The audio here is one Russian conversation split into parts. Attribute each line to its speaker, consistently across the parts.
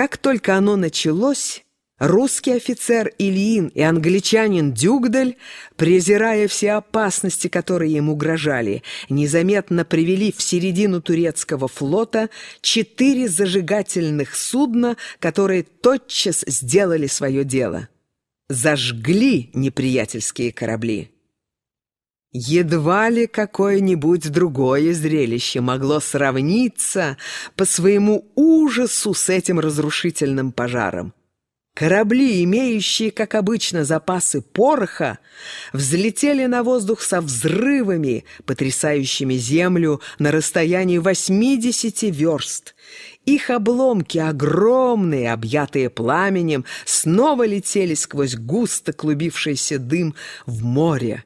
Speaker 1: Как только оно началось, русский офицер Ильин и англичанин Дюгдаль, презирая все опасности, которые им угрожали, незаметно привели в середину турецкого флота четыре зажигательных судна, которые тотчас сделали свое дело. Зажгли неприятельские корабли. Едва ли какое-нибудь другое зрелище могло сравниться по своему ужасу с этим разрушительным пожаром. Корабли, имеющие, как обычно, запасы пороха, взлетели на воздух со взрывами, потрясающими землю на расстоянии 80 верст. Их обломки, огромные, объятые пламенем, снова летели сквозь густо клубившийся дым в море.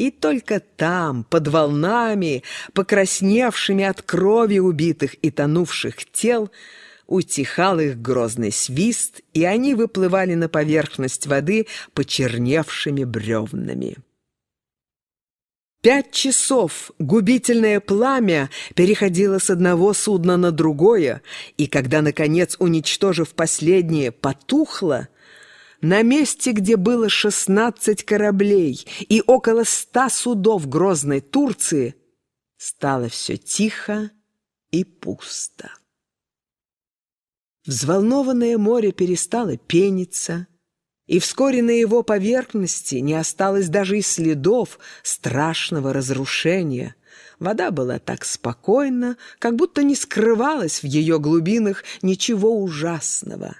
Speaker 1: И только там, под волнами, покрасневшими от крови убитых и тонувших тел, утихал их грозный свист, и они выплывали на поверхность воды почерневшими бревнами. Пять часов губительное пламя переходило с одного судна на другое, и когда, наконец, уничтожив последнее, потухло, на месте, где было 16 кораблей и около ста судов грозной Турции, стало все тихо и пусто. Взволнованное море перестало пениться, и вскоре на его поверхности не осталось даже и следов страшного разрушения. Вода была так спокойна, как будто не скрывалось в ее глубинах ничего ужасного.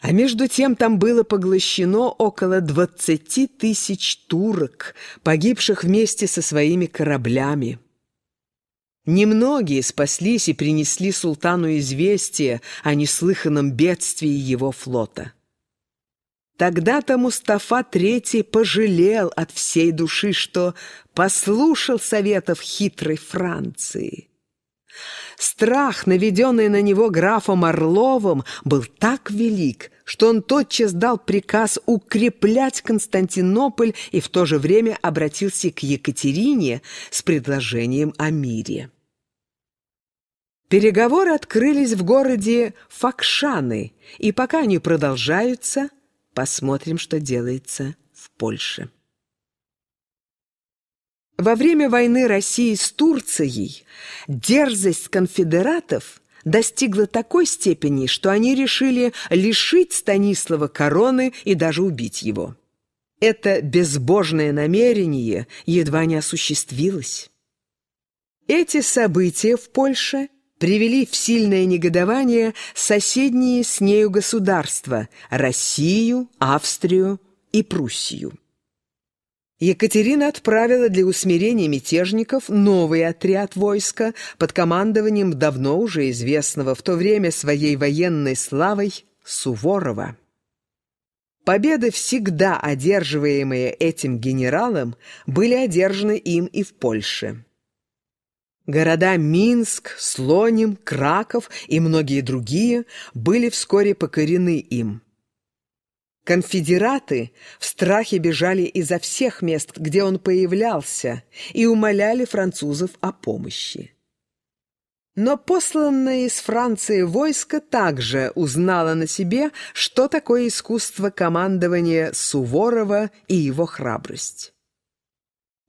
Speaker 1: А между тем там было поглощено около двадцати тысяч турок, погибших вместе со своими кораблями. Немногие спаслись и принесли султану известие о неслыханном бедствии его флота. Тогда-то Мустафа III пожалел от всей души, что послушал советов хитрой Франции. Страх, наведенный на него графом Орловым, был так велик, что он тотчас дал приказ укреплять Константинополь и в то же время обратился к Екатерине с предложением о мире. Переговоры открылись в городе Факшаны, и пока они продолжаются, посмотрим, что делается в Польше. Во время войны России с Турцией дерзость конфедератов достигла такой степени, что они решили лишить Станислава короны и даже убить его. Это безбожное намерение едва не осуществилось. Эти события в Польше привели в сильное негодование соседние с нею государства – Россию, Австрию и Пруссию. Екатерина отправила для усмирения мятежников новый отряд войска под командованием давно уже известного в то время своей военной славой Суворова. Победы, всегда одерживаемые этим генералом, были одержаны им и в Польше. Города Минск, Слоним, Краков и многие другие были вскоре покорены им. Конфедераты в страхе бежали изо всех мест, где он появлялся, и умоляли французов о помощи. Но посланное из Франции войско также узнало на себе, что такое искусство командования Суворова и его храбрость.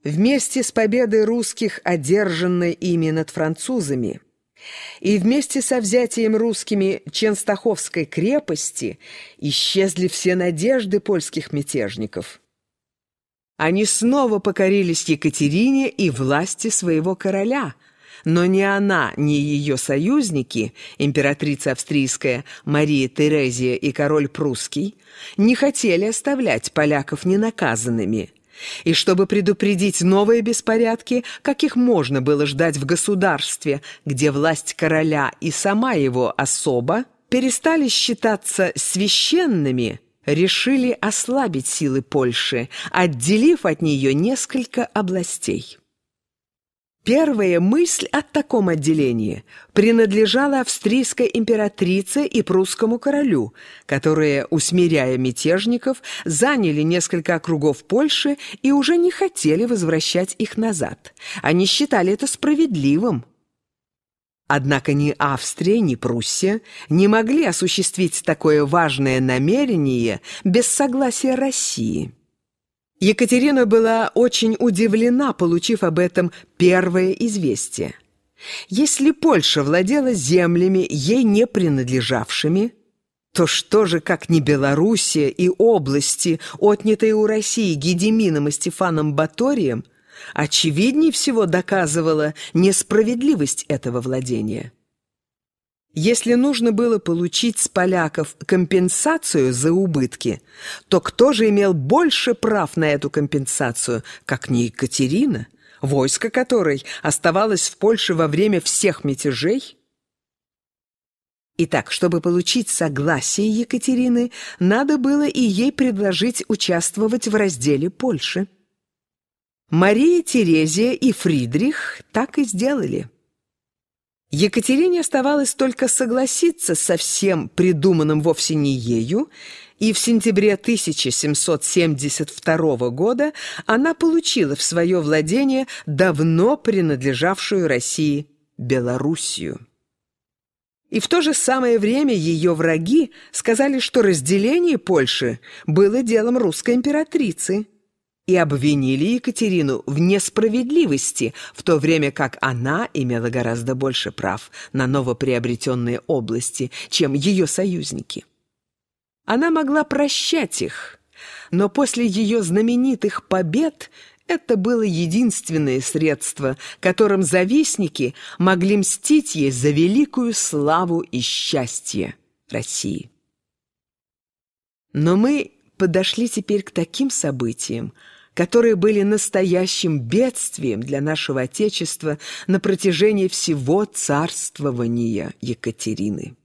Speaker 1: Вместе с победой русских, одержанной ими над французами, и вместе со взятием русскими Ченстаховской крепости исчезли все надежды польских мятежников. Они снова покорились Екатерине и власти своего короля, но ни она, ни ее союзники, императрица австрийская Мария Терезия и король прусский, не хотели оставлять поляков ненаказанными – и чтобы предупредить новые беспорядки, каких можно было ждать в государстве, где власть короля и сама его особа перестали считаться священными, решили ослабить силы Польши, отделив от нее несколько областей. Первая мысль о таком отделении принадлежала австрийской императрице и прусскому королю, которые, усмиряя мятежников, заняли несколько округов Польши и уже не хотели возвращать их назад. Они считали это справедливым. Однако ни Австрия, ни Пруссия не могли осуществить такое важное намерение без согласия России. Екатерина была очень удивлена, получив об этом первое известие. Если Польша владела землями, ей не принадлежавшими, то что же, как не Белоруссия и области, отнятые у России Гедемином и Стефаном Баторием, очевиднее всего доказывала несправедливость этого владения. Если нужно было получить с поляков компенсацию за убытки, то кто же имел больше прав на эту компенсацию, как не Екатерина, войско которой оставалось в Польше во время всех мятежей? Итак, чтобы получить согласие Екатерины, надо было и ей предложить участвовать в разделе Польши. Мария Терезия и Фридрих так и сделали. Екатерине оставалось только согласиться со всем придуманным вовсе не ею, и в сентябре 1772 года она получила в свое владение давно принадлежавшую России Белоруссию. И в то же самое время ее враги сказали, что разделение Польши было делом русской императрицы – и обвинили Екатерину в несправедливости, в то время как она имела гораздо больше прав на новоприобретенные области, чем ее союзники. Она могла прощать их, но после ее знаменитых побед это было единственное средство, которым завистники могли мстить ей за великую славу и счастье России. Но мы подошли теперь к таким событиям, которые были настоящим бедствием для нашего Отечества на протяжении всего царствования Екатерины.